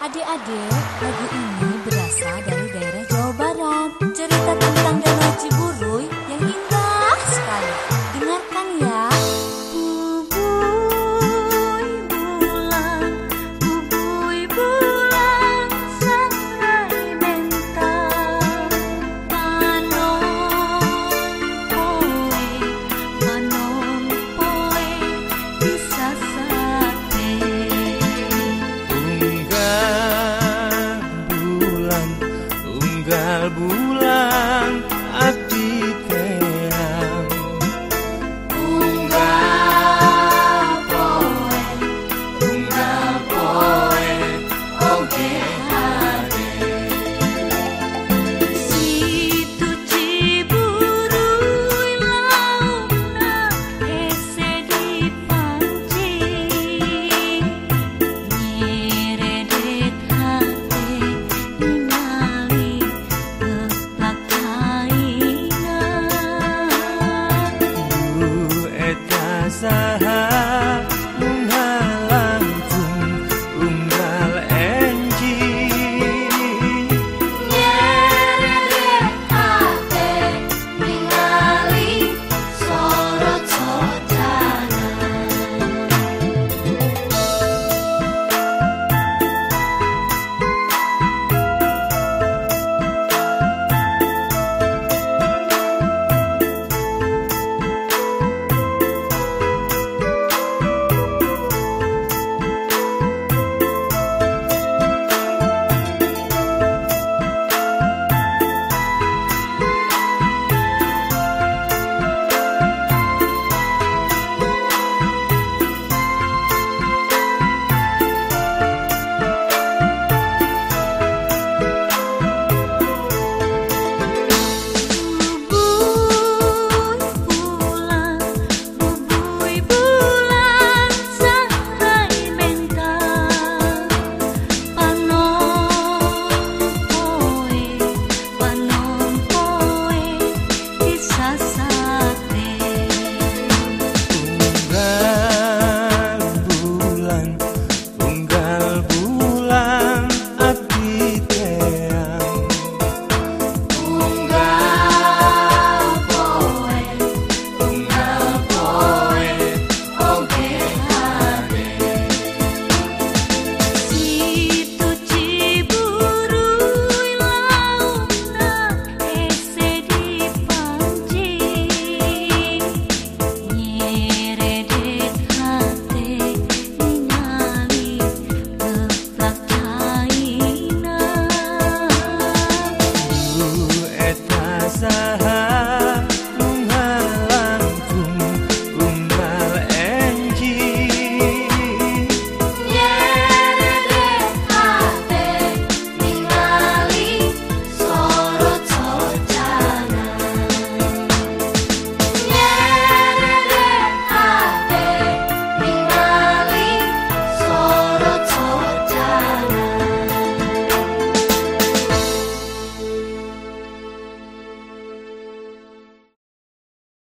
Adik-adik, lagu ini berasal dari kalbu